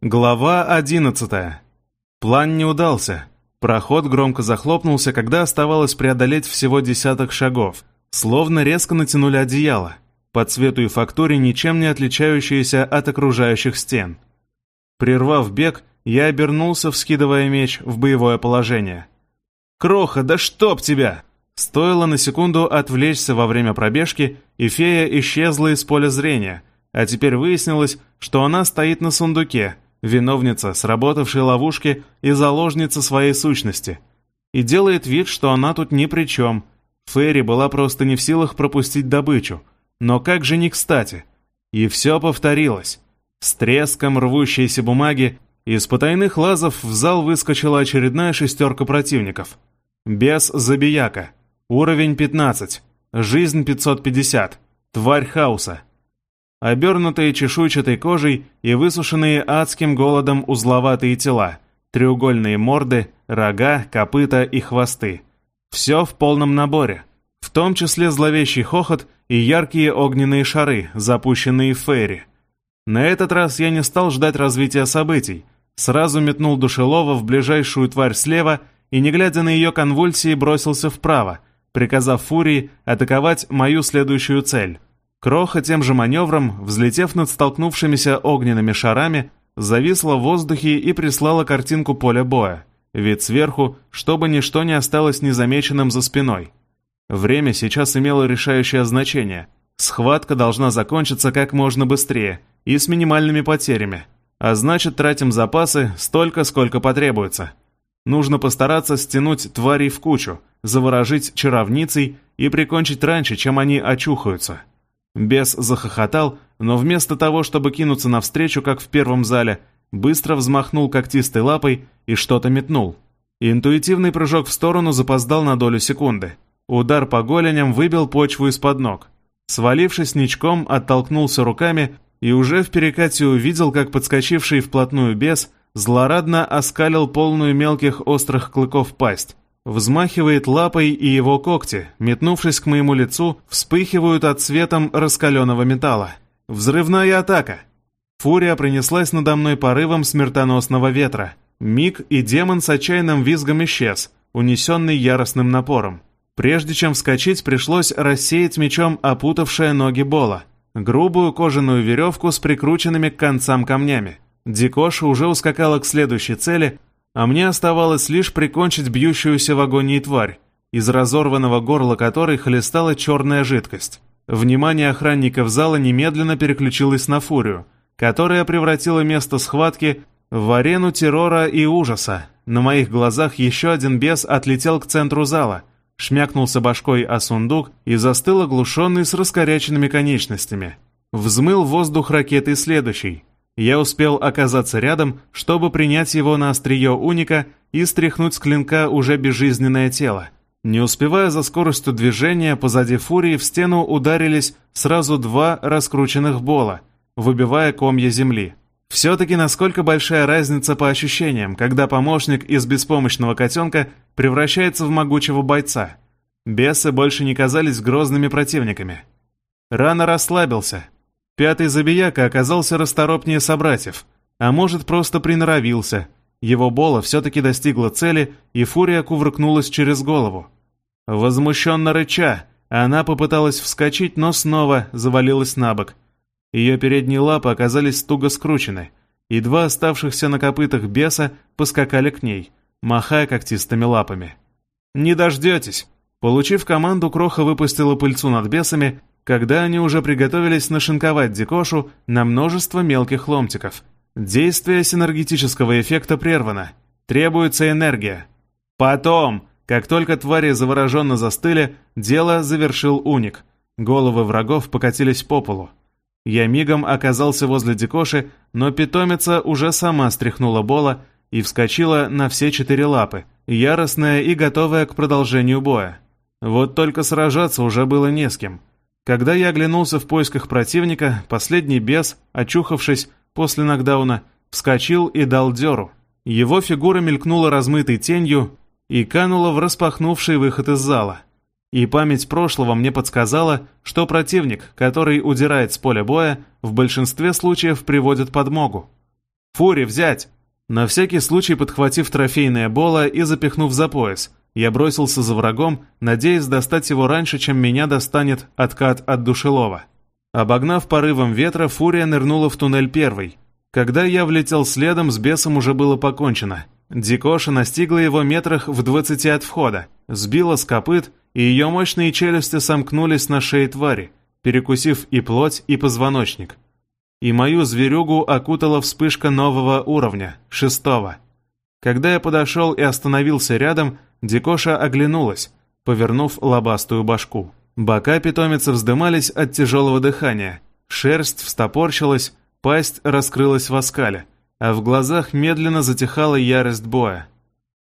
Глава 11. План не удался. Проход громко захлопнулся, когда оставалось преодолеть всего десяток шагов. Словно резко натянули одеяло, по цвету и фактуре ничем не отличающиеся от окружающих стен. Прервав бег, я обернулся, вскидывая меч в боевое положение. «Кроха, да чтоб тебя!» Стоило на секунду отвлечься во время пробежки, и фея исчезла из поля зрения, а теперь выяснилось, что она стоит на сундуке, виновница сработавшей ловушки и заложница своей сущности. И делает вид, что она тут ни при чем. Ферри была просто не в силах пропустить добычу. Но как же не кстати. И все повторилось. С треском рвущейся бумаги из потайных лазов в зал выскочила очередная шестерка противников. Без забияка. Уровень 15. Жизнь 550. Тварь хаоса обернутые чешуйчатой кожей и высушенные адским голодом узловатые тела, треугольные морды, рога, копыта и хвосты. Все в полном наборе, в том числе зловещий хохот и яркие огненные шары, запущенные в Фейри. На этот раз я не стал ждать развития событий, сразу метнул душелова в ближайшую тварь слева и, не глядя на ее конвульсии, бросился вправо, приказав Фурии атаковать мою следующую цель. Кроха тем же маневром, взлетев над столкнувшимися огненными шарами, зависла в воздухе и прислала картинку поля боя, вид сверху, чтобы ничто не осталось незамеченным за спиной. Время сейчас имело решающее значение. Схватка должна закончиться как можно быстрее и с минимальными потерями, а значит тратим запасы столько, сколько потребуется. Нужно постараться стянуть тварей в кучу, заворожить чаровницей и прикончить раньше, чем они очухаются. Бес захохотал, но вместо того, чтобы кинуться навстречу, как в первом зале, быстро взмахнул когтистой лапой и что-то метнул. Интуитивный прыжок в сторону запоздал на долю секунды. Удар по голеням выбил почву из-под ног. Свалившись ничком, оттолкнулся руками и уже в перекате увидел, как подскочивший вплотную бес злорадно оскалил полную мелких острых клыков пасть, Взмахивает лапой, и его когти, метнувшись к моему лицу, вспыхивают от цветом раскаленного металла. Взрывная атака! Фурия принеслась надо мной порывом смертоносного ветра. Миг, и демон с отчаянным визгом исчез, унесенный яростным напором. Прежде чем вскочить, пришлось рассеять мечом опутавшее ноги Бола. Грубую кожаную веревку с прикрученными к концам камнями. Дикоша уже ускакала к следующей цели, а мне оставалось лишь прикончить бьющуюся в агонии тварь, из разорванного горла которой хлестала черная жидкость. Внимание охранников зала немедленно переключилось на фурию, которая превратила место схватки в арену террора и ужаса. На моих глазах еще один бес отлетел к центру зала, шмякнулся башкой о сундук и застыл оглушенный с раскоряченными конечностями. Взмыл воздух ракеты следующий, я успел оказаться рядом, чтобы принять его на острие уника и стряхнуть с клинка уже безжизненное тело. Не успевая за скоростью движения, позади фурии в стену ударились сразу два раскрученных бола, выбивая комья земли. Все-таки насколько большая разница по ощущениям, когда помощник из беспомощного котенка превращается в могучего бойца. Бесы больше не казались грозными противниками. Рано расслабился, Пятый забияка оказался расторопнее собратьев, а может, просто приноровился. Его бола все-таки достигла цели, и фурия кувыркнулась через голову. Возмущенно рыча, она попыталась вскочить, но снова завалилась на бок. Ее передние лапы оказались туго скручены, и два оставшихся на копытах беса поскакали к ней, махая когтистыми лапами. «Не дождетесь!» Получив команду, Кроха выпустила пыльцу над бесами когда они уже приготовились нашинковать Дикошу на множество мелких ломтиков. Действие синергетического эффекта прервано. Требуется энергия. Потом, как только твари завороженно застыли, дело завершил уник. Головы врагов покатились по полу. Я мигом оказался возле Дикоши, но питомица уже сама стряхнула Бола и вскочила на все четыре лапы, яростная и готовая к продолжению боя. Вот только сражаться уже было не с кем. Когда я оглянулся в поисках противника, последний бес, очухавшись после нокдауна, вскочил и дал дёру. Его фигура мелькнула размытой тенью и канула в распахнувший выход из зала. И память прошлого мне подсказала, что противник, который удирает с поля боя, в большинстве случаев приводит подмогу. «Фури, взять!» На всякий случай подхватив трофейное Бола и запихнув за пояс, я бросился за врагом, надеясь достать его раньше, чем меня достанет откат от душелова. Обогнав порывом ветра, фурия нырнула в туннель первой. Когда я влетел следом, с бесом уже было покончено. Дикоша настигла его метрах в двадцати от входа, сбила с копыт, и ее мощные челюсти сомкнулись на шее твари, перекусив и плоть, и позвоночник и мою зверюгу окутала вспышка нового уровня, шестого. Когда я подошел и остановился рядом, Дикоша оглянулась, повернув лобастую башку. Бока питомицы вздымались от тяжелого дыхания, шерсть встопорщилась, пасть раскрылась в оскале, а в глазах медленно затихала ярость боя.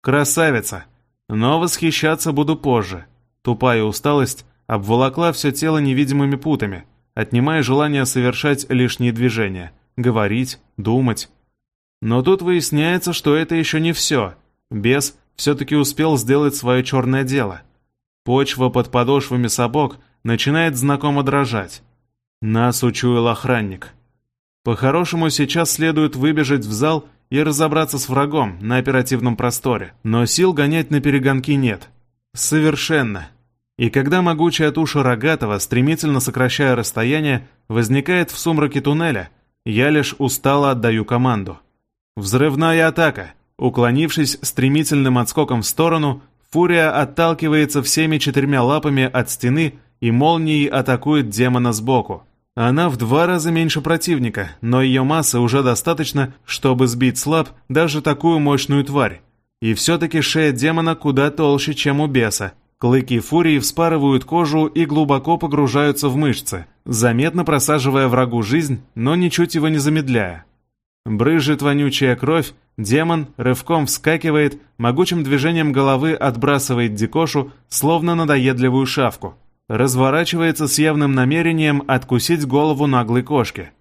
«Красавица! Но восхищаться буду позже». Тупая усталость обволокла все тело невидимыми путами – отнимая желание совершать лишние движения, говорить, думать. Но тут выясняется, что это еще не все. Бес все-таки успел сделать свое черное дело. Почва под подошвами сапог начинает знакомо дрожать. Нас учуял охранник. По-хорошему, сейчас следует выбежать в зал и разобраться с врагом на оперативном просторе, но сил гонять на перегонки нет. Совершенно. И когда могучая туша рогатого, стремительно сокращая расстояние, возникает в сумраке туннеля, я лишь устало отдаю команду. Взрывная атака. Уклонившись стремительным отскоком в сторону, фурия отталкивается всеми четырьмя лапами от стены и молнией атакует демона сбоку. Она в два раза меньше противника, но ее массы уже достаточно, чтобы сбить слаб даже такую мощную тварь. И все-таки шея демона куда толще, чем у беса, Клыки фурии вспарывают кожу и глубоко погружаются в мышцы, заметно просаживая врагу жизнь, но ничуть его не замедляя. Брызжет вонючая кровь, демон рывком вскакивает, могучим движением головы отбрасывает дикошу, словно надоедливую шавку. Разворачивается с явным намерением откусить голову наглой кошки.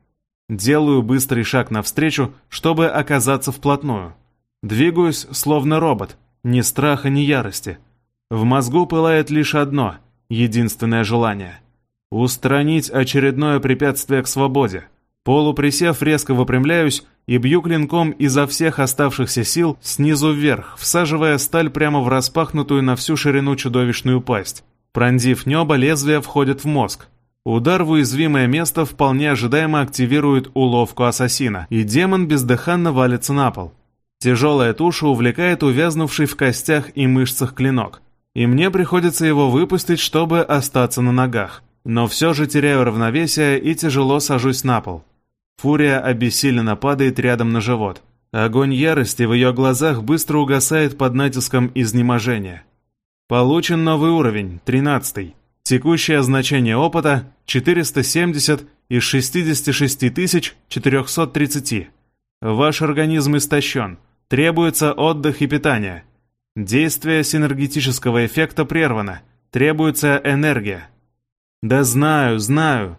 Делаю быстрый шаг навстречу, чтобы оказаться вплотную. Двигаюсь, словно робот, ни страха, ни ярости – в мозгу пылает лишь одно, единственное желание — устранить очередное препятствие к свободе. Полуприсев, резко выпрямляюсь и бью клинком изо всех оставшихся сил снизу вверх, всаживая сталь прямо в распахнутую на всю ширину чудовищную пасть. Пронзив небо, лезвие входит в мозг. Удар в уязвимое место вполне ожидаемо активирует уловку ассасина, и демон бездыханно валится на пол. Тяжелая туша увлекает увязнувший в костях и мышцах клинок и мне приходится его выпустить, чтобы остаться на ногах. Но все же теряю равновесие и тяжело сажусь на пол. Фурия обессиленно падает рядом на живот. Огонь ярости в ее глазах быстро угасает под натиском изнеможения. Получен новый уровень, 13. Текущее значение опыта 470 из 66 430. Ваш организм истощен. Требуется отдых и питание. Действие синергетического эффекта прервано. Требуется энергия. Да знаю, знаю.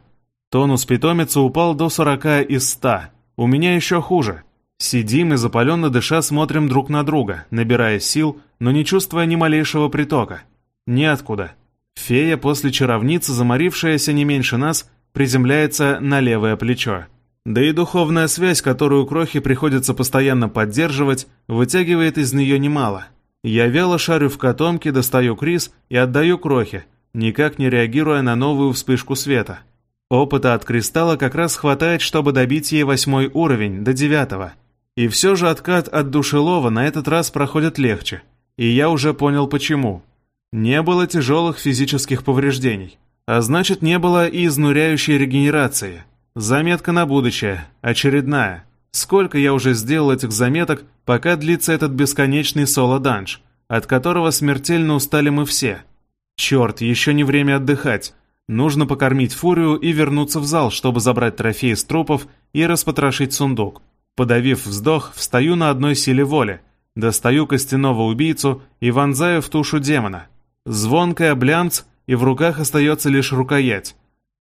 Тонус питомицы упал до 40 из 100. У меня еще хуже. Сидим и запаленно дыша смотрим друг на друга, набирая сил, но не чувствуя ни малейшего притока. Неоткуда. Фея после чаровницы, заморившаяся не меньше нас, приземляется на левое плечо. Да и духовная связь, которую крохи приходится постоянно поддерживать, вытягивает из нее немало. Я вяло шарю в котомке, достаю Крис и отдаю крохи, никак не реагируя на новую вспышку света. Опыта от кристалла как раз хватает, чтобы добить ей восьмой уровень, до девятого. И все же откат от душелова на этот раз проходит легче. И я уже понял почему. Не было тяжелых физических повреждений. А значит, не было и изнуряющей регенерации. Заметка на будущее, очередная. Сколько я уже сделал этих заметок, пока длится этот бесконечный соло-данж, от которого смертельно устали мы все. Черт, еще не время отдыхать. Нужно покормить фурию и вернуться в зал, чтобы забрать трофеи с трупов и распотрошить сундук. Подавив вздох, встаю на одной силе воли, достаю костяного убийцу и вонзаю в тушу демона. Звонкая блямц, и в руках остается лишь рукоять.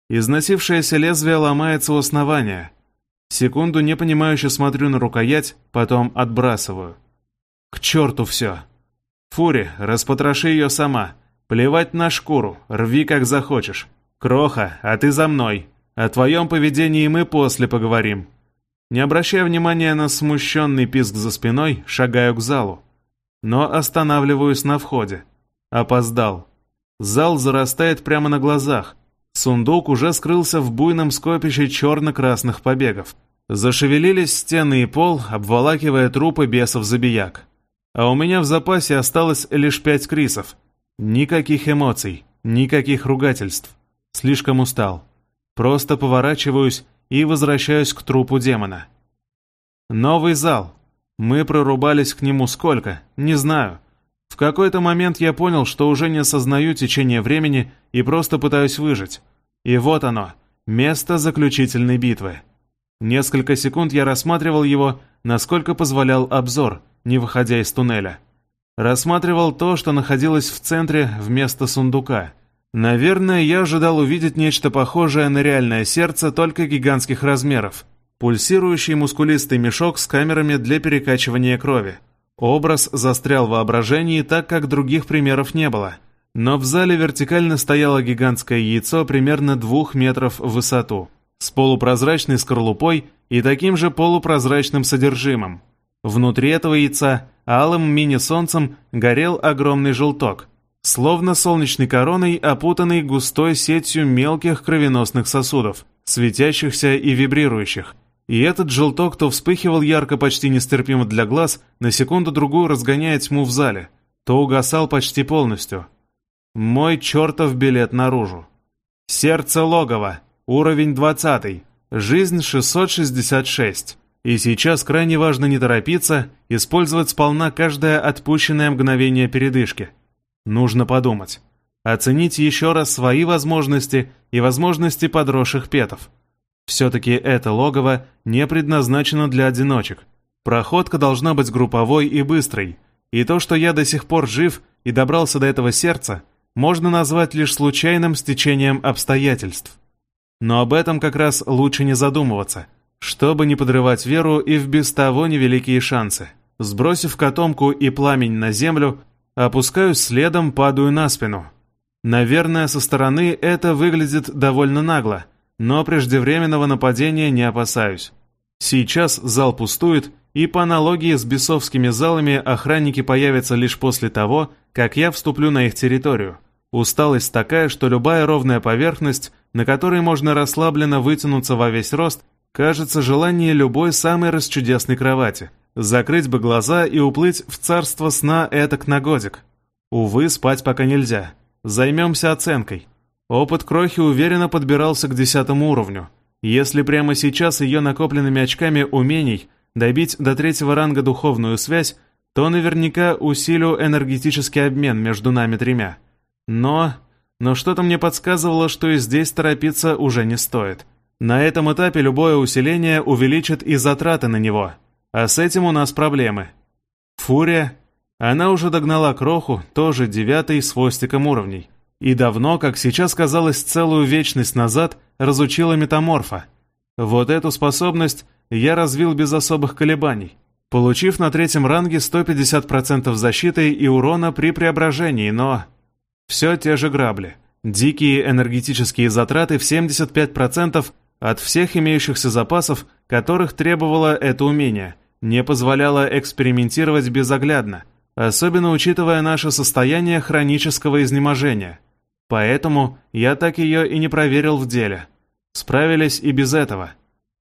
Износившееся лезвие ломается у основания — Секунду непонимающе смотрю на рукоять, потом отбрасываю. К черту все. Фури, распотроши ее сама. Плевать на шкуру, рви как захочешь. Кроха, а ты за мной. О твоем поведении мы после поговорим. Не обращая внимания на смущенный писк за спиной, шагаю к залу. Но останавливаюсь на входе. Опоздал. Зал зарастает прямо на глазах. Сундук уже скрылся в буйном скопище черно-красных побегов. Зашевелились стены и пол, обволакивая трупы бесов-забияк. А у меня в запасе осталось лишь пять крисов. Никаких эмоций, никаких ругательств. Слишком устал. Просто поворачиваюсь и возвращаюсь к трупу демона. Новый зал. Мы прорубались к нему сколько, не знаю. В какой-то момент я понял, что уже не осознаю течение времени и просто пытаюсь выжить. И вот оно, место заключительной битвы. Несколько секунд я рассматривал его, насколько позволял обзор, не выходя из туннеля. Рассматривал то, что находилось в центре вместо сундука. Наверное, я ожидал увидеть нечто похожее на реальное сердце, только гигантских размеров. Пульсирующий мускулистый мешок с камерами для перекачивания крови. Образ застрял в воображении, так как других примеров не было. Но в зале вертикально стояло гигантское яйцо примерно двух метров в высоту, с полупрозрачной скорлупой и таким же полупрозрачным содержимым. Внутри этого яйца алым мини-солнцем горел огромный желток, словно солнечной короной, опутанный густой сетью мелких кровеносных сосудов, светящихся и вибрирующих. И этот желток то вспыхивал ярко, почти нестерпимо для глаз, на секунду-другую разгоняя тьму в зале, то угасал почти полностью. Мой чертов билет наружу. Сердце логова, уровень 20, жизнь 666. И сейчас крайне важно не торопиться, использовать сполна каждое отпущенное мгновение передышки. Нужно подумать. Оценить еще раз свои возможности и возможности подросших петов. Все-таки это логово не предназначено для одиночек. Проходка должна быть групповой и быстрой. И то, что я до сих пор жив и добрался до этого сердца, можно назвать лишь случайным стечением обстоятельств. Но об этом как раз лучше не задумываться – чтобы не подрывать веру и в без того невеликие шансы. Сбросив котомку и пламень на землю, опускаюсь следом, падаю на спину. Наверное, со стороны это выглядит довольно нагло, но преждевременного нападения не опасаюсь. Сейчас зал пустует, и по аналогии с бесовскими залами охранники появятся лишь после того, как я вступлю на их территорию. Усталость такая, что любая ровная поверхность, на которой можно расслабленно вытянуться во весь рост, Кажется, желание любой самой расчудесной кровати. Закрыть бы глаза и уплыть в царство сна этак на годик. Увы, спать пока нельзя. Займемся оценкой. Опыт Крохи уверенно подбирался к десятому уровню. Если прямо сейчас ее накопленными очками умений добить до третьего ранга духовную связь, то наверняка усилю энергетический обмен между нами тремя. Но... Но что-то мне подсказывало, что и здесь торопиться уже не стоит. На этом этапе любое усиление увеличит и затраты на него, а с этим у нас проблемы. Фурия, она уже догнала Кроху, тоже девятый с хвостиком уровней, и давно, как сейчас казалось целую вечность назад, разучила метаморфа. Вот эту способность я развил без особых колебаний, получив на третьем ранге 150% защиты и урона при преображении, но... Все те же грабли. Дикие энергетические затраты в 75% от всех имеющихся запасов, которых требовало это умение, не позволяло экспериментировать безоглядно, особенно учитывая наше состояние хронического изнеможения. Поэтому я так ее и не проверил в деле. Справились и без этого.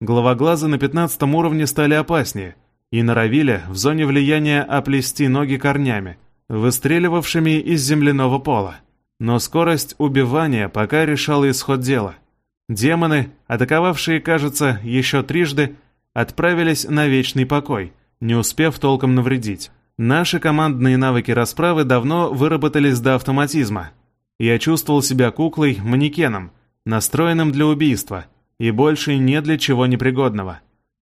Головоглазы на пятнадцатом уровне стали опаснее и норовили в зоне влияния оплести ноги корнями, выстреливавшими из земляного пола. Но скорость убивания пока решала исход дела – Демоны, атаковавшие, кажется, еще трижды, отправились на вечный покой, не успев толком навредить. Наши командные навыки расправы давно выработались до автоматизма. Я чувствовал себя куклой, манекеном, настроенным для убийства, и больше не для чего непригодного.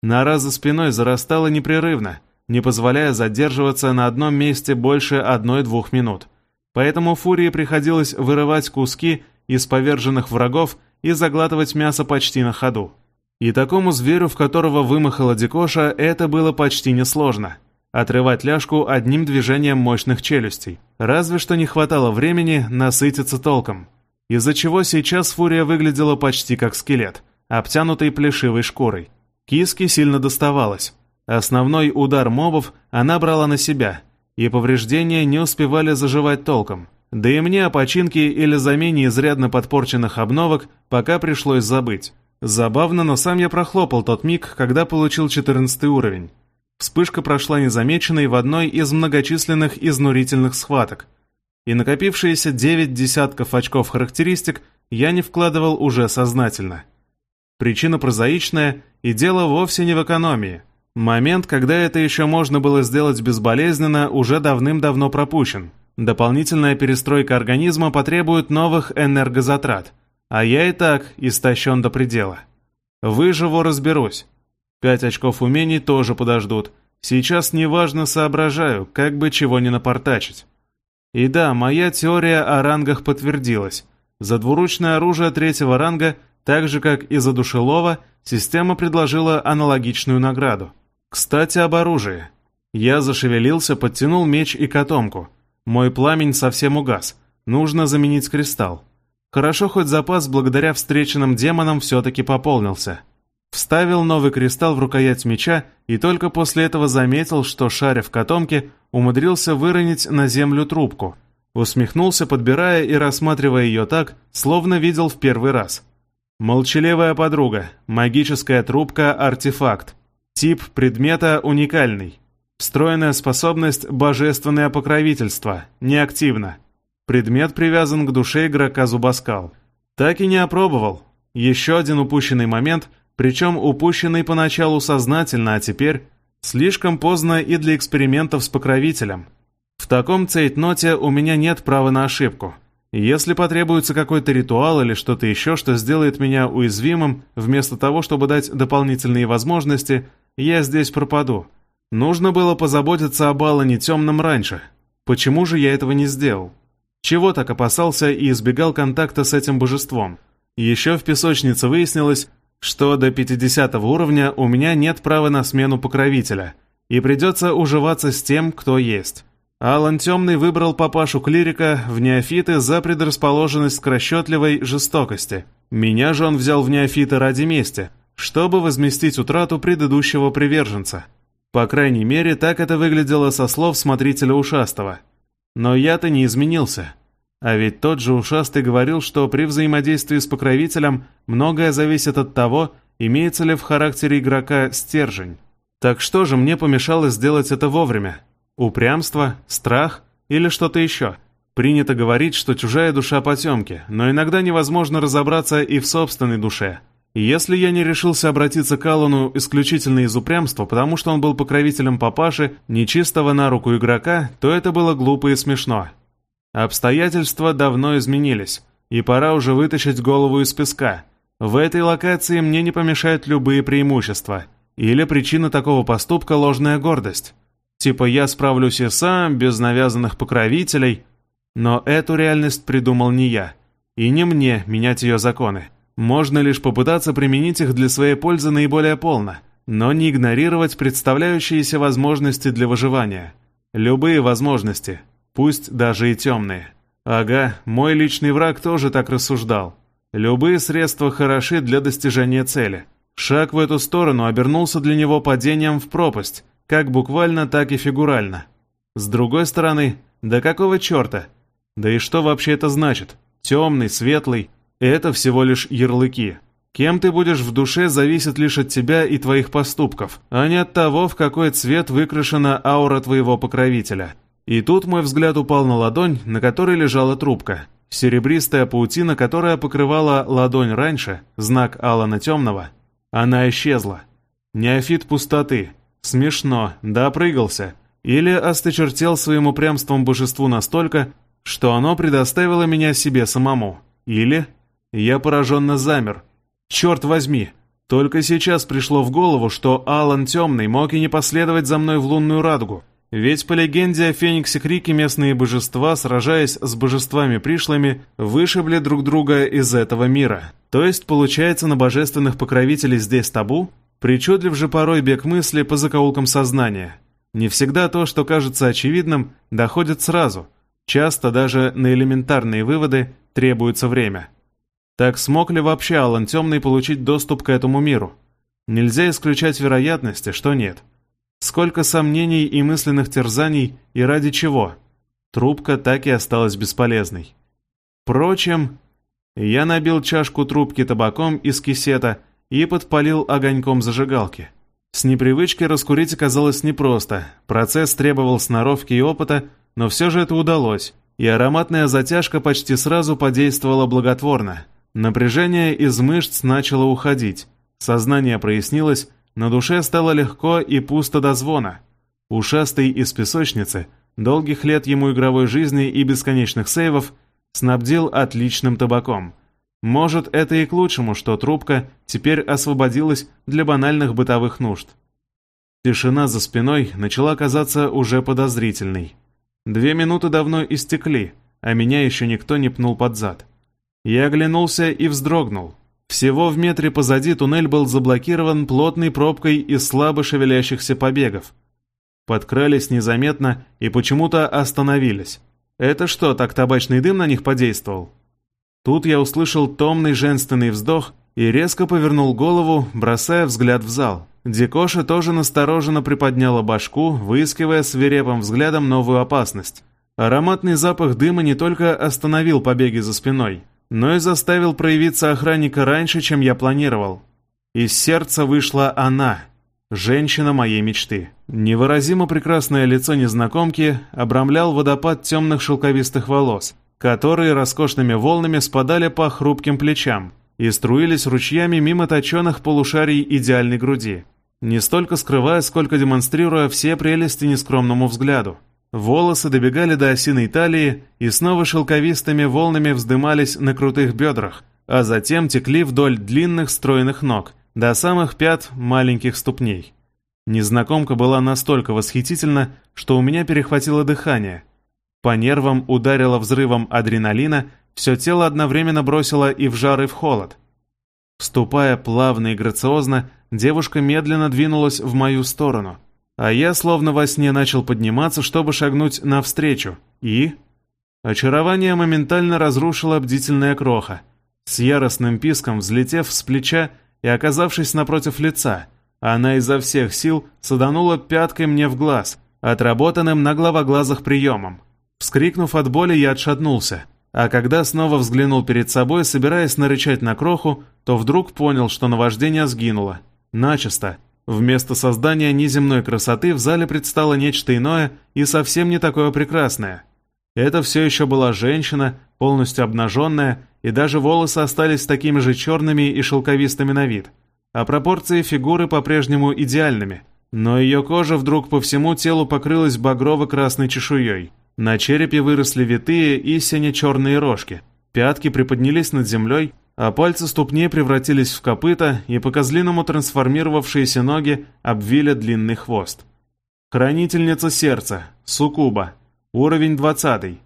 Нора за спиной зарастала непрерывно, не позволяя задерживаться на одном месте больше одной-двух минут. Поэтому Фурии приходилось вырывать куски из поверженных врагов и заглатывать мясо почти на ходу. И такому зверю, в которого вымахала Дикоша, это было почти несложно. Отрывать ляжку одним движением мощных челюстей. Разве что не хватало времени насытиться толком. Из-за чего сейчас Фурия выглядела почти как скелет, обтянутый плешивой шкурой. Киске сильно доставалось. Основной удар мобов она брала на себя, и повреждения не успевали заживать толком. Да и мне о починке или замене изрядно подпорченных обновок пока пришлось забыть. Забавно, но сам я прохлопал тот миг, когда получил 14 уровень. Вспышка прошла незамеченной в одной из многочисленных изнурительных схваток. И накопившиеся 9 десятков очков характеристик я не вкладывал уже сознательно. Причина прозаичная, и дело вовсе не в экономии. Момент, когда это еще можно было сделать безболезненно, уже давным-давно пропущен. Дополнительная перестройка организма потребует новых энергозатрат, а я и так истощен до предела. Выживу, разберусь. Пять очков умений тоже подождут. Сейчас неважно соображаю, как бы чего не напортачить. И да, моя теория о рангах подтвердилась. За двуручное оружие третьего ранга, так же как и за душелова, система предложила аналогичную награду. Кстати, об оружии. Я зашевелился, подтянул меч и котомку. Мой пламень совсем угас. Нужно заменить кристалл. Хорошо, хоть запас благодаря встреченным демонам все-таки пополнился. Вставил новый кристалл в рукоять меча и только после этого заметил, что, шаря в котомке, умудрился выронить на землю трубку. Усмехнулся, подбирая и рассматривая ее так, словно видел в первый раз. Молчаливая подруга, магическая трубка-артефакт. Тип предмета уникальный. Встроенная способность «Божественное покровительство», неактивно. Предмет привязан к душе игрока Зубаскал. Так и не опробовал. Еще один упущенный момент, причем упущенный поначалу сознательно, а теперь слишком поздно и для экспериментов с покровителем. В таком цейтноте у меня нет права на ошибку. Если потребуется какой-то ритуал или что-то еще, что сделает меня уязвимым, вместо того, чтобы дать дополнительные возможности – я здесь пропаду. Нужно было позаботиться об Алане Темном раньше. Почему же я этого не сделал? Чего так опасался и избегал контакта с этим божеством? Еще в песочнице выяснилось, что до 50 уровня у меня нет права на смену покровителя, и придется уживаться с тем, кто есть. Алан Темный выбрал папашу клирика в неофиты за предрасположенность к расчетливой жестокости. Меня же он взял в неофиты ради мести – чтобы возместить утрату предыдущего приверженца. По крайней мере, так это выглядело со слов смотрителя ушастого. Но я-то не изменился. А ведь тот же ушастый говорил, что при взаимодействии с покровителем многое зависит от того, имеется ли в характере игрока стержень. Так что же мне помешало сделать это вовремя? Упрямство, страх или что-то еще? Принято говорить, что чужая душа потемки, но иногда невозможно разобраться и в собственной душе – если я не решился обратиться к Аллану исключительно из упрямства, потому что он был покровителем папаши, нечистого на руку игрока, то это было глупо и смешно. Обстоятельства давно изменились, и пора уже вытащить голову из песка. В этой локации мне не помешают любые преимущества. Или причина такого поступка – ложная гордость. Типа я справлюсь и сам, без навязанных покровителей. Но эту реальность придумал не я. И не мне менять ее законы. Можно лишь попытаться применить их для своей пользы наиболее полно, но не игнорировать представляющиеся возможности для выживания. Любые возможности, пусть даже и темные. Ага, мой личный враг тоже так рассуждал. Любые средства хороши для достижения цели. Шаг в эту сторону обернулся для него падением в пропасть, как буквально, так и фигурально. С другой стороны, да какого черта? Да и что вообще это значит? Темный, светлый, это всего лишь ярлыки. Кем ты будешь в душе, зависит лишь от тебя и твоих поступков, а не от того, в какой цвет выкрашена аура твоего покровителя. И тут мой взгляд упал на ладонь, на которой лежала трубка. Серебристая паутина, которая покрывала ладонь раньше, знак Алана Темного, она исчезла. Неофит пустоты. Смешно, допрыгался. Или осточертел своим упрямством божеству настолько, что оно предоставило меня себе самому. Или я пораженно замер. Черт возьми! Только сейчас пришло в голову, что Алан Темный мог и не последовать за мной в лунную радугу. Ведь по легенде о Фениксе Крике местные божества, сражаясь с божествами пришлыми, вышибли друг друга из этого мира. То есть, получается, на божественных покровителей здесь табу? Причудлив же порой бег мысли по закоулкам сознания. Не всегда то, что кажется очевидным, доходит сразу. Часто даже на элементарные выводы требуется время. Так смог ли вообще Алан Темный получить доступ к этому миру? Нельзя исключать вероятности, что нет. Сколько сомнений и мысленных терзаний, и ради чего? Трубка так и осталась бесполезной. Впрочем, я набил чашку трубки табаком из кисета и подпалил огоньком зажигалки. С непривычки раскурить оказалось непросто, процесс требовал сноровки и опыта, но все же это удалось, и ароматная затяжка почти сразу подействовала благотворно. Напряжение из мышц начало уходить, сознание прояснилось, на душе стало легко и пусто до звона. Ушастый из песочницы, долгих лет ему игровой жизни и бесконечных сейвов, снабдил отличным табаком. Может, это и к лучшему, что трубка теперь освободилась для банальных бытовых нужд. Тишина за спиной начала казаться уже подозрительной. Две минуты давно истекли, а меня еще никто не пнул под зад. Я оглянулся и вздрогнул. Всего в метре позади туннель был заблокирован плотной пробкой из слабо шевелящихся побегов. Подкрались незаметно и почему-то остановились. Это что, так табачный дым на них подействовал? Тут я услышал томный женственный вздох и резко повернул голову, бросая взгляд в зал. Дикоша тоже настороженно приподняла башку, выискивая свирепым взглядом новую опасность. Ароматный запах дыма не только остановил побеги за спиной, но и заставил проявиться охранника раньше, чем я планировал. Из сердца вышла она, женщина моей мечты. Невыразимо прекрасное лицо незнакомки обрамлял водопад темных шелковистых волос, которые роскошными волнами спадали по хрупким плечам и струились ручьями мимо точенных полушарий идеальной груди, не столько скрывая, сколько демонстрируя все прелести нескромному взгляду. Волосы добегали до осиной талии и снова шелковистыми волнами вздымались на крутых бедрах, а затем текли вдоль длинных стройных ног, до самых пят маленьких ступней. Незнакомка была настолько восхитительна, что у меня перехватило дыхание. По нервам ударило взрывом адреналина, все тело одновременно бросило и в жар, и в холод. Ступая плавно и грациозно, девушка медленно двинулась в мою сторону — а я словно во сне начал подниматься, чтобы шагнуть навстречу. И... Очарование моментально разрушило бдительная кроха. С яростным писком взлетев с плеча и оказавшись напротив лица, она изо всех сил саданула пяткой мне в глаз, отработанным на главоглазах приемом. Вскрикнув от боли, я отшатнулся, а когда снова взглянул перед собой, собираясь нарычать на кроху, то вдруг понял, что наваждение сгинуло. Начисто. Вместо создания неземной красоты в зале предстало нечто иное и совсем не такое прекрасное. Это все еще была женщина, полностью обнаженная, и даже волосы остались такими же черными и шелковистыми на вид, а пропорции фигуры по-прежнему идеальными. Но ее кожа вдруг по всему телу покрылась багрово-красной чешуей. На черепе выросли витые и сине-черные рожки. Пятки приподнялись над землей, а пальцы ступней превратились в копыта, и по козлиному трансформировавшиеся ноги обвили длинный хвост. Хранительница сердца, Сукуба, уровень 20,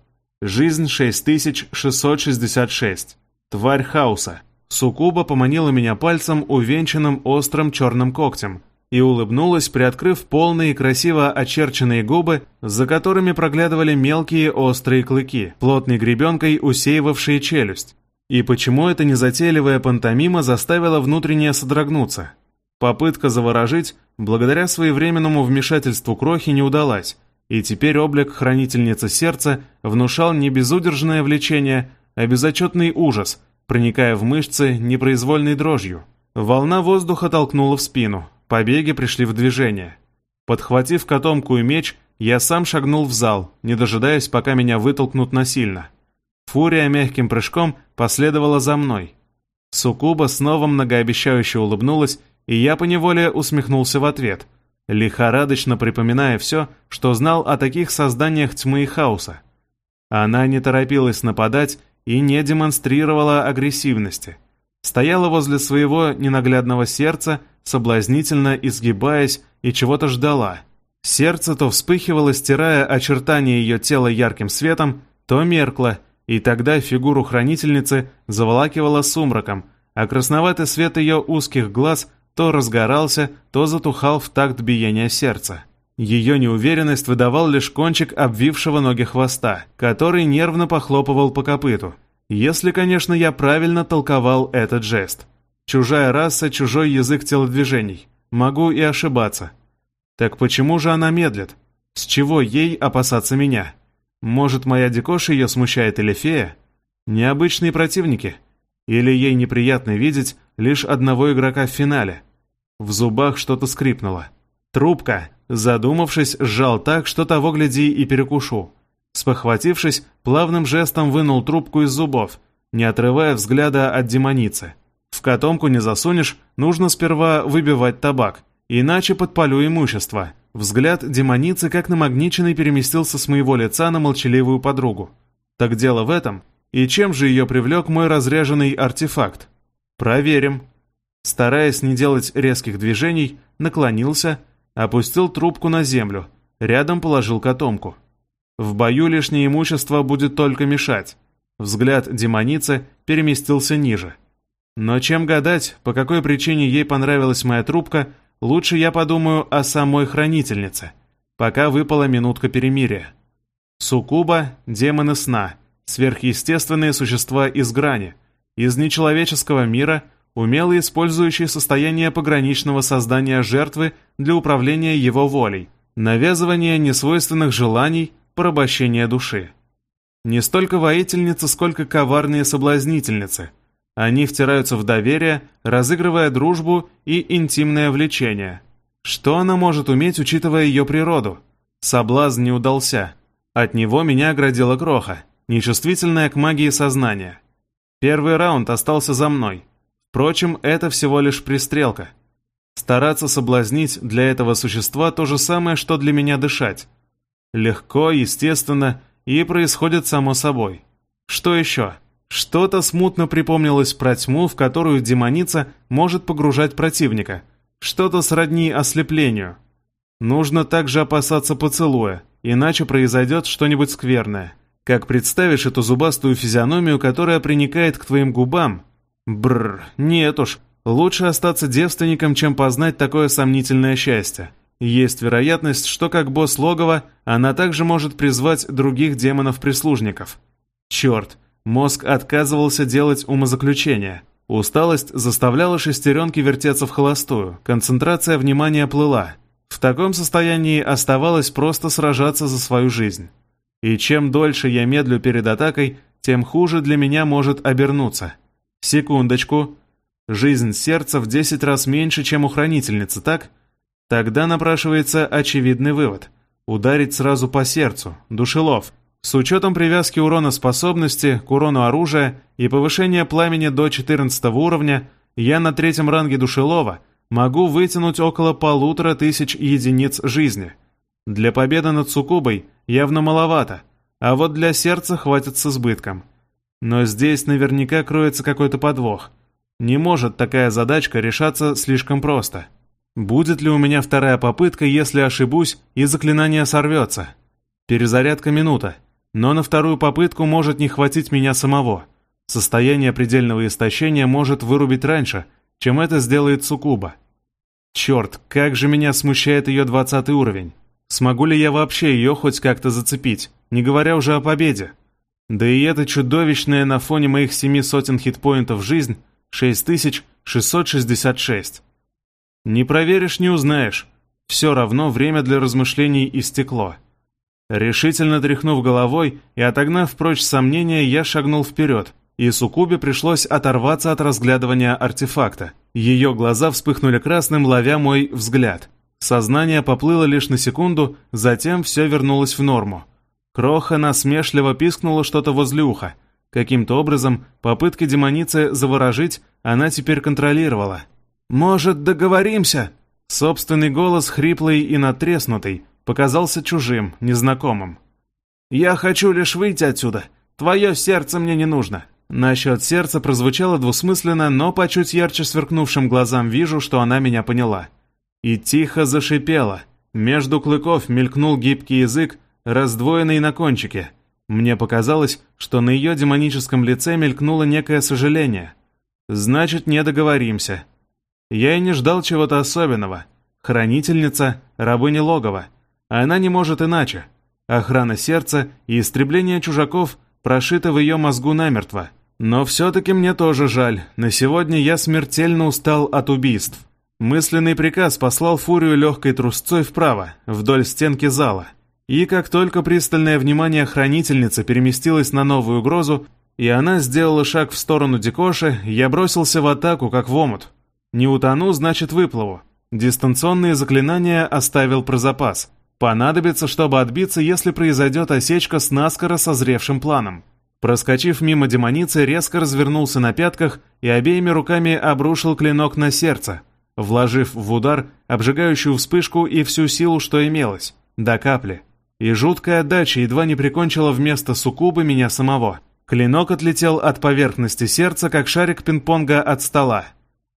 жизнь 6666, тварь хаоса. Сукуба поманила меня пальцем, увенчанным острым черным когтем, и улыбнулась, приоткрыв полные красиво очерченные губы, за которыми проглядывали мелкие острые клыки, плотной гребенкой усеивавшие челюсть. И почему эта незатейливая пантомима заставила внутренне содрогнуться? Попытка заворожить, благодаря своевременному вмешательству крохи, не удалась, и теперь облик хранительницы сердца внушал не безудержное влечение, а безотчетный ужас, проникая в мышцы непроизвольной дрожью. Волна воздуха толкнула в спину, побеги пришли в движение. Подхватив котомку и меч, я сам шагнул в зал, не дожидаясь, пока меня вытолкнут насильно. Фурия мягким прыжком последовала за мной. Сукуба снова многообещающе улыбнулась, и я поневоле усмехнулся в ответ, лихорадочно припоминая все, что знал о таких созданиях тьмы и хаоса. Она не торопилась нападать и не демонстрировала агрессивности. Стояла возле своего ненаглядного сердца, соблазнительно изгибаясь, и чего-то ждала. Сердце то вспыхивало, стирая очертания ее тела ярким светом, то меркло, и тогда фигуру хранительницы заволакивало сумраком, а красноватый свет ее узких глаз то разгорался, то затухал в такт биения сердца. Ее неуверенность выдавал лишь кончик обвившего ноги хвоста, который нервно похлопывал по копыту. Если, конечно, я правильно толковал этот жест. Чужая раса, чужой язык телодвижений. Могу и ошибаться. Так почему же она медлит? С чего ей опасаться меня? Может, моя дикоша ее смущает или фея? Необычные противники. Или ей неприятно видеть лишь одного игрока в финале? В зубах что-то скрипнуло. Трубка, задумавшись, сжал так, что того гляди и перекушу. Спохватившись, плавным жестом вынул трубку из зубов, не отрывая взгляда от демоницы. В котомку не засунешь, нужно сперва выбивать табак, иначе подпалю имущество. Взгляд демоницы как намагниченный переместился с моего лица на молчаливую подругу. Так дело в этом, и чем же ее привлек мой разряженный артефакт? Проверим. Стараясь не делать резких движений, наклонился, опустил трубку на землю, рядом положил котомку. В бою лишнее имущество будет только мешать. Взгляд демоницы переместился ниже. Но чем гадать, по какой причине ей понравилась моя трубка, лучше я подумаю о самой хранительнице, пока выпала минутка перемирия. Сукуба – демоны сна, сверхъестественные существа из грани, из нечеловеческого мира, умело использующие состояние пограничного создания жертвы для управления его волей, навязывания несвойственных желаний, порабощения души. Не столько воительницы, сколько коварные соблазнительницы. Они втираются в доверие, разыгрывая дружбу и интимное влечение. Что она может уметь, учитывая ее природу? Соблазн не удался. От него меня оградила кроха, нечувствительная к магии сознания. Первый раунд остался за мной. Впрочем, это всего лишь пристрелка. Стараться соблазнить для этого существа то же самое, что для меня дышать. Легко, естественно, и происходит само собой. Что еще? Что-то смутно припомнилось про тьму, в которую демоница может погружать противника. Что-то сродни ослеплению. Нужно также опасаться поцелуя, иначе произойдет что-нибудь скверное. Как представишь эту зубастую физиономию, которая приникает к твоим губам? Бррр, нет уж, лучше остаться девственником, чем познать такое сомнительное счастье. Есть вероятность, что как босс логова она также может призвать других демонов-прислужников. Черт, мозг отказывался делать умозаключения. Усталость заставляла шестеренки вертеться в холостую, концентрация внимания плыла. В таком состоянии оставалось просто сражаться за свою жизнь. И чем дольше я медлю перед атакой, тем хуже для меня может обернуться. Секундочку. Жизнь сердца в 10 раз меньше, чем у хранительницы, так? Тогда напрашивается очевидный вывод. Ударить сразу по сердцу, душелов. С учетом привязки урона способности к урону оружия и повышения пламени до 14 уровня, я на третьем ранге душелова могу вытянуть около полутора тысяч единиц жизни. Для победы над Сукубой явно маловато, а вот для сердца хватит с избытком. Но здесь наверняка кроется какой-то подвох. Не может такая задачка решаться слишком просто. Будет ли у меня вторая попытка, если ошибусь и заклинание сорвется? Перезарядка минута, но на вторую попытку может не хватить меня самого. Состояние предельного истощения может вырубить раньше, чем это сделает Сукуба. Черт, как же меня смущает ее двадцатый уровень. Смогу ли я вообще ее хоть как-то зацепить, не говоря уже о победе? Да и это чудовищное на фоне моих семи сотен хитпоинтов жизнь 6666. Не проверишь, не узнаешь. Все равно время для размышлений истекло. Решительно тряхнув головой и отогнав прочь сомнения, я шагнул вперед, и Сукубе пришлось оторваться от разглядывания артефакта. Ее глаза вспыхнули красным, ловя мой взгляд. Сознание поплыло лишь на секунду, затем все вернулось в норму. Кроха насмешливо пискнула что-то возле уха. Каким-то образом попытки демоницы заворожить она теперь контролировала. «Может, договоримся?» Собственный голос, хриплый и натреснутый, показался чужим, незнакомым. «Я хочу лишь выйти отсюда. Твое сердце мне не нужно». Насчет сердца прозвучало двусмысленно, но по чуть ярче сверкнувшим глазам вижу, что она меня поняла. И тихо зашипела. Между клыков мелькнул гибкий язык, раздвоенный на кончике. Мне показалось, что на ее демоническом лице мелькнуло некое сожаление. «Значит, не договоримся. Я и не ждал чего-то особенного. Хранительница, рабыня логова. Она не может иначе. Охрана сердца и истребление чужаков прошиты в ее мозгу намертво. Но все-таки мне тоже жаль. На сегодня я смертельно устал от убийств. Мысленный приказ послал фурию легкой трусцой вправо, вдоль стенки зала. И как только пристальное внимание хранительницы переместилось на новую угрозу, и она сделала шаг в сторону Дикоши, я бросился в атаку, как в омут. Не утону, значит выплыву. Дистанционные заклинания оставил про запас. Понадобится, чтобы отбиться, если произойдет осечка с наскоро созревшим планом. Проскочив мимо демоницы, резко развернулся на пятках и обеими руками обрушил клинок на сердце, вложив в удар обжигающую вспышку и всю силу, что имелось, до капли. И жуткая отдача едва не прикончила вместо суккубы меня самого. Клинок отлетел от поверхности сердца, как шарик пинг-понга от стола.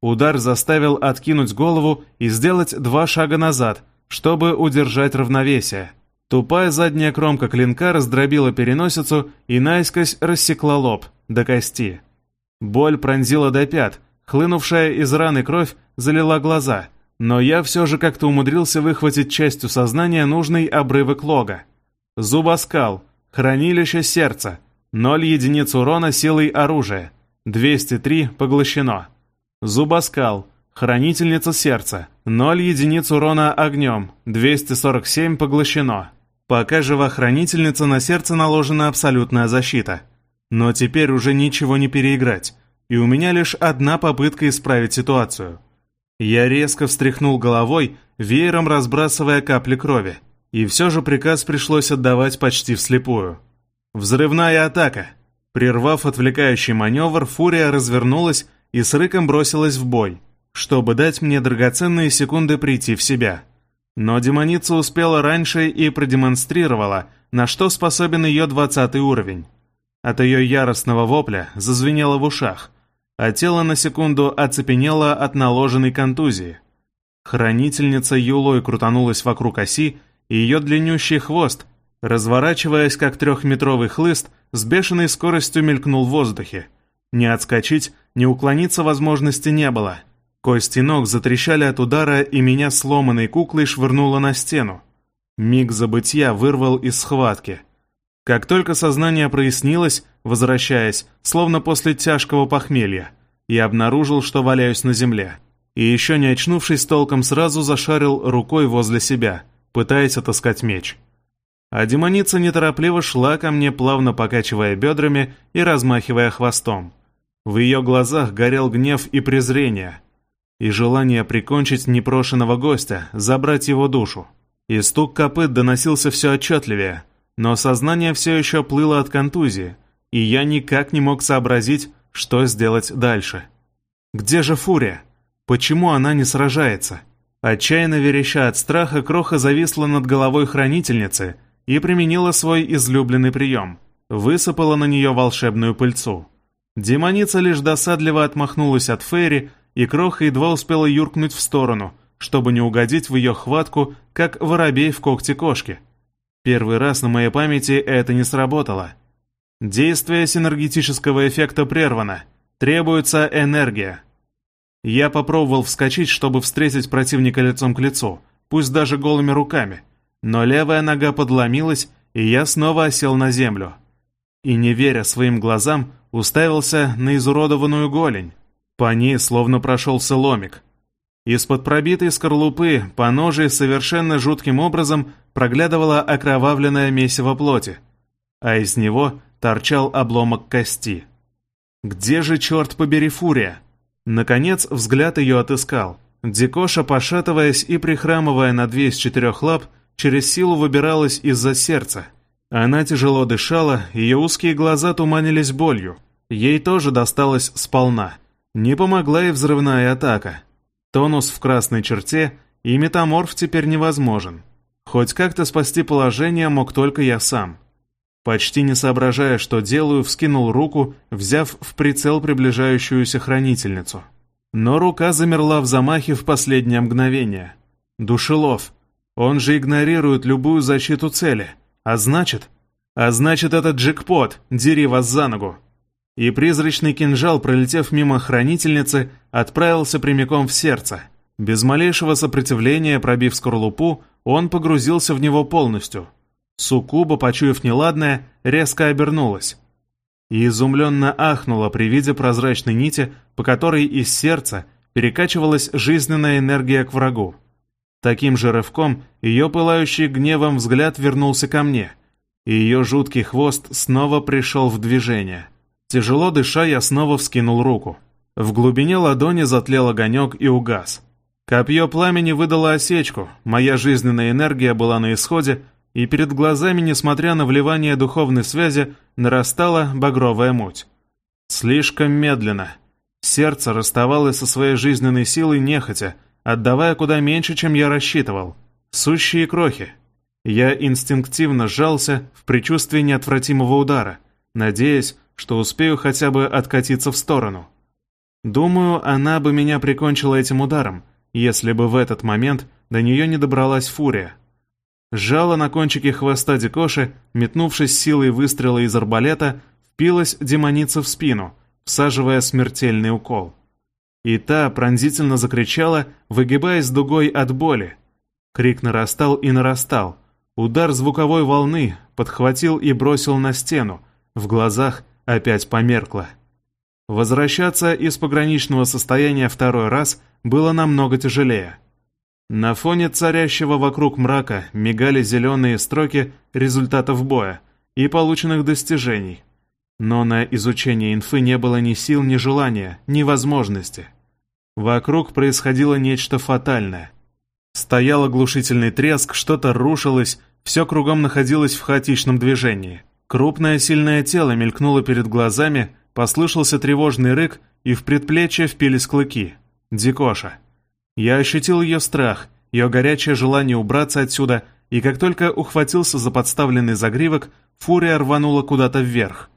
Удар заставил откинуть голову и сделать два шага назад, чтобы удержать равновесие. Тупая задняя кромка клинка раздробила переносицу и наискось рассекла лоб, до кости. Боль пронзила до пят, хлынувшая из раны кровь залила глаза, но я все же как-то умудрился выхватить частью сознания нужный обрывок лога. Зубоскал, хранилище сердца, 0 единиц урона силой оружия, 203 поглощено. Зубоскал, хранительница сердца, 0 единиц урона огнем, 247 поглощено. Пока жива хранительница, на сердце наложена абсолютная защита. Но теперь уже ничего не переиграть, и у меня лишь одна попытка исправить ситуацию. Я резко встряхнул головой, веером разбрасывая капли крови, и все же приказ пришлось отдавать почти вслепую. Взрывная атака. Прервав отвлекающий маневр, фурия развернулась и с рыком бросилась в бой, чтобы дать мне драгоценные секунды прийти в себя. Но демоница успела раньше и продемонстрировала, на что способен ее двадцатый уровень. От ее яростного вопля зазвенело в ушах, а тело на секунду оцепенело от наложенной контузии. Хранительница юлой крутанулась вокруг оси, и ее длиннющий хвост, разворачиваясь как трехметровый хлыст, с бешеной скоростью мелькнул в воздухе. Не отскочить, не уклониться возможности не было — Кости ног затрещали от удара, и меня сломанной куклой швырнуло на стену. Миг забытья вырвал из схватки. Как только сознание прояснилось, возвращаясь, словно после тяжкого похмелья, я обнаружил, что валяюсь на земле. И еще не очнувшись толком, сразу зашарил рукой возле себя, пытаясь отыскать меч. А демоница неторопливо шла ко мне, плавно покачивая бедрами и размахивая хвостом. В ее глазах горел гнев и презрение — и желание прикончить непрошенного гостя, забрать его душу. И стук копыт доносился все отчетливее, но сознание все еще плыло от контузии, и я никак не мог сообразить, что сделать дальше. Где же Фурия? Почему она не сражается? Отчаянно вереща от страха, Кроха зависла над головой хранительницы и применила свой излюбленный прием. Высыпала на нее волшебную пыльцу. Демоница лишь досадливо отмахнулась от Фейри, и Кроха едва успела юркнуть в сторону, чтобы не угодить в ее хватку, как воробей в когти кошки. Первый раз на моей памяти это не сработало. Действие синергетического эффекта прервано. Требуется энергия. Я попробовал вскочить, чтобы встретить противника лицом к лицу, пусть даже голыми руками, но левая нога подломилась, и я снова осел на землю. И, не веря своим глазам, уставился на изуродованную голень. По ней словно прошелся ломик. Из-под пробитой скорлупы по ноже совершенно жутким образом проглядывала окровавленное месиво плоти, а из него торчал обломок кости. Где же, черт побери, фурия? Наконец взгляд ее отыскал. Дикоша, пошатываясь и прихрамывая на две из четырех лап, через силу выбиралась из-за сердца. Она тяжело дышала, ее узкие глаза туманились болью. Ей тоже досталось сполна — не помогла и взрывная атака. Тонус в красной черте, и метаморф теперь невозможен. Хоть как-то спасти положение мог только я сам. Почти не соображая, что делаю, вскинул руку, взяв в прицел приближающуюся хранительницу. Но рука замерла в замахе в последнее мгновение. Душелов. Он же игнорирует любую защиту цели. А значит... А значит, это джекпот, дери вас за ногу и призрачный кинжал, пролетев мимо хранительницы, отправился прямиком в сердце. Без малейшего сопротивления, пробив скорлупу, он погрузился в него полностью. Суккуба, почуяв неладное, резко обернулась. и изумленно ахнула при виде прозрачной нити, по которой из сердца перекачивалась жизненная энергия к врагу. Таким же рывком ее пылающий гневом взгляд вернулся ко мне, и ее жуткий хвост снова пришел в движение. Тяжело дыша, я снова вскинул руку. В глубине ладони затлел огонек и угас. Копье пламени выдало осечку, моя жизненная энергия была на исходе, и перед глазами, несмотря на вливание духовной связи, нарастала багровая муть. Слишком медленно. Сердце расставалось со своей жизненной силой нехотя, отдавая куда меньше, чем я рассчитывал. Сущие крохи. Я инстинктивно сжался в предчувствии неотвратимого удара, надеясь, что успею хотя бы откатиться в сторону. Думаю, она бы меня прикончила этим ударом, если бы в этот момент до нее не добралась фурия. Жало на кончике хвоста Дикоши, метнувшись силой выстрела из арбалета, впилась демоница в спину, всаживая смертельный укол. И та пронзительно закричала, выгибаясь дугой от боли. Крик нарастал и нарастал. Удар звуковой волны подхватил и бросил на стену. В глазах опять померкло. Возвращаться из пограничного состояния второй раз было намного тяжелее. На фоне царящего вокруг мрака мигали зеленые строки результатов боя и полученных достижений. Но на изучение инфы не было ни сил, ни желания, ни возможности. Вокруг происходило нечто фатальное. Стоял оглушительный треск, что-то рушилось, все кругом находилось в хаотичном движении. Крупное сильное тело мелькнуло перед глазами, послышался тревожный рык, и в предплечье впились клыки. Дикоша. Я ощутил ее страх, ее горячее желание убраться отсюда, и как только ухватился за подставленный загривок, фурия рванула куда-то вверх.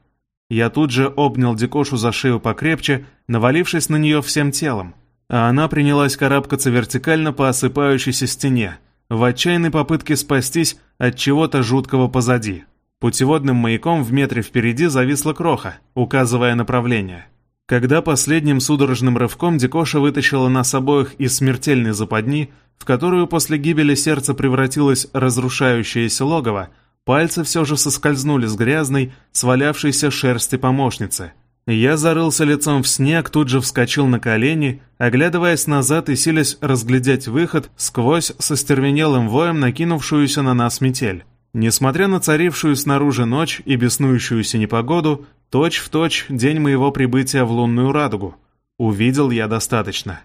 Я тут же обнял Дикошу за шею покрепче, навалившись на нее всем телом, а она принялась карабкаться вертикально по осыпающейся стене, в отчаянной попытке спастись от чего-то жуткого позади. Путеводным маяком в метре впереди зависла кроха, указывая направление. Когда последним судорожным рывком Дикоша вытащила нас обоих из смертельной западни, в которую после гибели сердца превратилось разрушающееся логово, пальцы все же соскользнули с грязной, свалявшейся шерсти помощницы. Я зарылся лицом в снег, тут же вскочил на колени, оглядываясь назад и силясь разглядеть выход сквозь со стервенелым воем накинувшуюся на нас метель. Несмотря на царившую снаружи ночь и беснующуюся непогоду, точь-в-точь точь день моего прибытия в лунную радугу. Увидел я достаточно.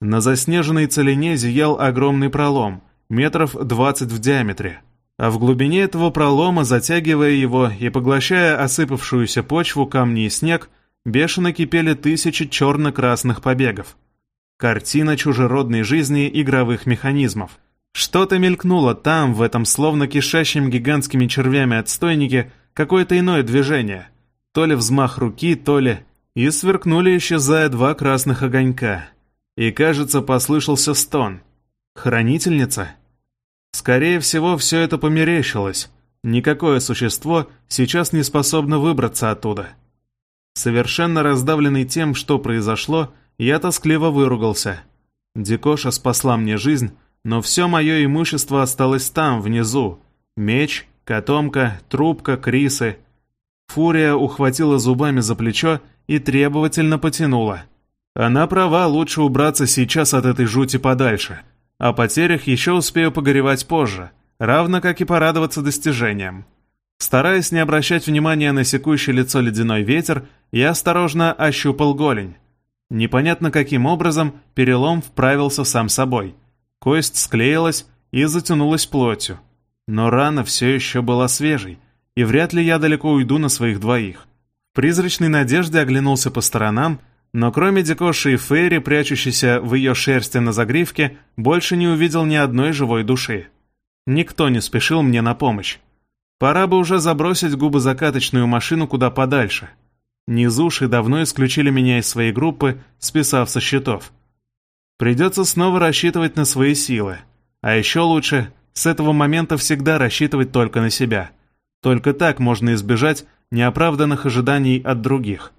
На заснеженной целине зиял огромный пролом, метров двадцать в диаметре. А в глубине этого пролома, затягивая его и поглощая осыпавшуюся почву, камни и снег, бешено кипели тысячи черно-красных побегов. Картина чужеродной жизни игровых механизмов. Что-то мелькнуло там, в этом словно кишащем гигантскими червями отстойнике, какое-то иное движение. То ли взмах руки, то ли... И сверкнули, исчезая два красных огонька. И, кажется, послышался стон. Хранительница? Скорее всего, все это померещилось. Никакое существо сейчас не способно выбраться оттуда. Совершенно раздавленный тем, что произошло, я тоскливо выругался. Дикоша спасла мне жизнь, но все мое имущество осталось там, внизу. Меч, котомка, трубка, крисы. Фурия ухватила зубами за плечо и требовательно потянула. Она права, лучше убраться сейчас от этой жути подальше. О потерях еще успею погоревать позже, равно как и порадоваться достижениям. Стараясь не обращать внимания на секущее лицо ледяной ветер, я осторожно ощупал голень. Непонятно каким образом перелом вправился сам собой – Кость склеилась и затянулась плотью. Но рана все еще была свежей, и вряд ли я далеко уйду на своих двоих. В призрачной надежде оглянулся по сторонам, но кроме Дикоши и Фейри, прячущейся в ее шерсти на загривке, больше не увидел ни одной живой души. Никто не спешил мне на помощь. Пора бы уже забросить губозакаточную машину куда подальше. Низуши давно исключили меня из своей группы, списав со счетов. Придется снова рассчитывать на свои силы. А еще лучше с этого момента всегда рассчитывать только на себя. Только так можно избежать неоправданных ожиданий от других.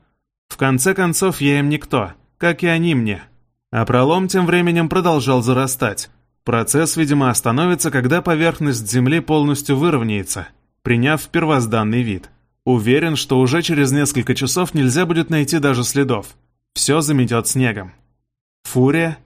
В конце концов, я им никто, как и они мне. А пролом тем временем продолжал зарастать. Процесс, видимо, остановится, когда поверхность Земли полностью выровняется, приняв первозданный вид. Уверен, что уже через несколько часов нельзя будет найти даже следов. Все заметет снегом. Фурия?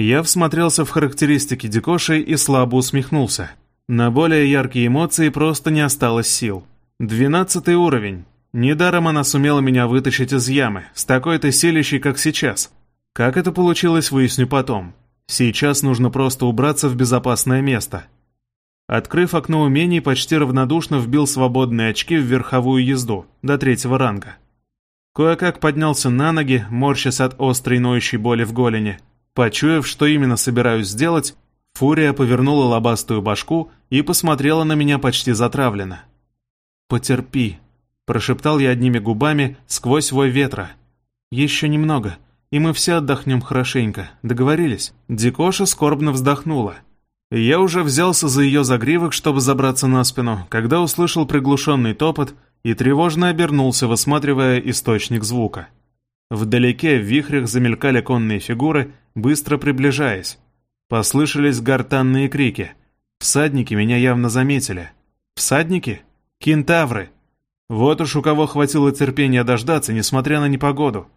Я всмотрелся в характеристики Дикоши и слабо усмехнулся. На более яркие эмоции просто не осталось сил. Двенадцатый уровень. Недаром она сумела меня вытащить из ямы, с такой-то силищей, как сейчас. Как это получилось, выясню потом. Сейчас нужно просто убраться в безопасное место. Открыв окно умений, почти равнодушно вбил свободные очки в верховую езду, до третьего ранга. Кое-как поднялся на ноги, морщась от острой ноющей боли в голени. Почуяв, что именно собираюсь сделать, Фурия повернула лобастую башку и посмотрела на меня почти затравленно. «Потерпи», — прошептал я одними губами сквозь вой ветра. «Еще немного, и мы все отдохнем хорошенько. Договорились?» Дикоша скорбно вздохнула. Я уже взялся за ее загривок, чтобы забраться на спину, когда услышал приглушенный топот и тревожно обернулся, высматривая источник звука. Вдалеке в вихрях замелькали конные фигуры, быстро приближаясь. Послышались гортанные крики. Всадники меня явно заметили. Всадники? Кентавры! Вот уж у кого хватило терпения дождаться, несмотря на непогоду.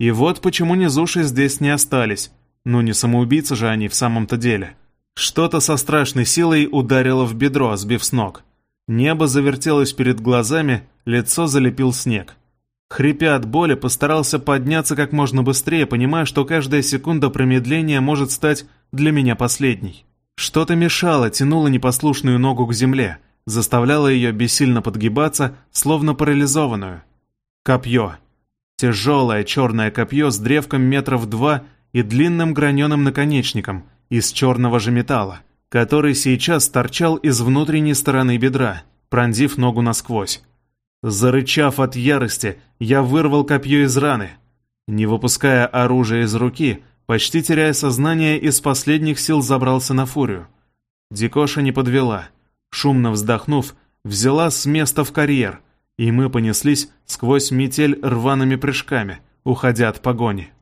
И вот почему низуши здесь не остались. Ну не самоубийцы же они в самом-то деле. Что-то со страшной силой ударило в бедро, сбив с ног. Небо завертелось перед глазами, лицо залепил снег. Хрипя от боли, постарался подняться как можно быстрее, понимая, что каждая секунда промедления может стать для меня последней. Что-то мешало, тянуло непослушную ногу к земле, заставляло ее бессильно подгибаться, словно парализованную. Копье. Тяжелое черное копье с древком метров два и длинным граненым наконечником – из черного же металла, который сейчас торчал из внутренней стороны бедра, пронзив ногу насквозь. Зарычав от ярости, я вырвал копье из раны. Не выпуская оружие из руки, почти теряя сознание, из последних сил забрался на фурию. Дикоша не подвела. Шумно вздохнув, взяла с места в карьер, и мы понеслись сквозь метель рваными прыжками, уходя от погони.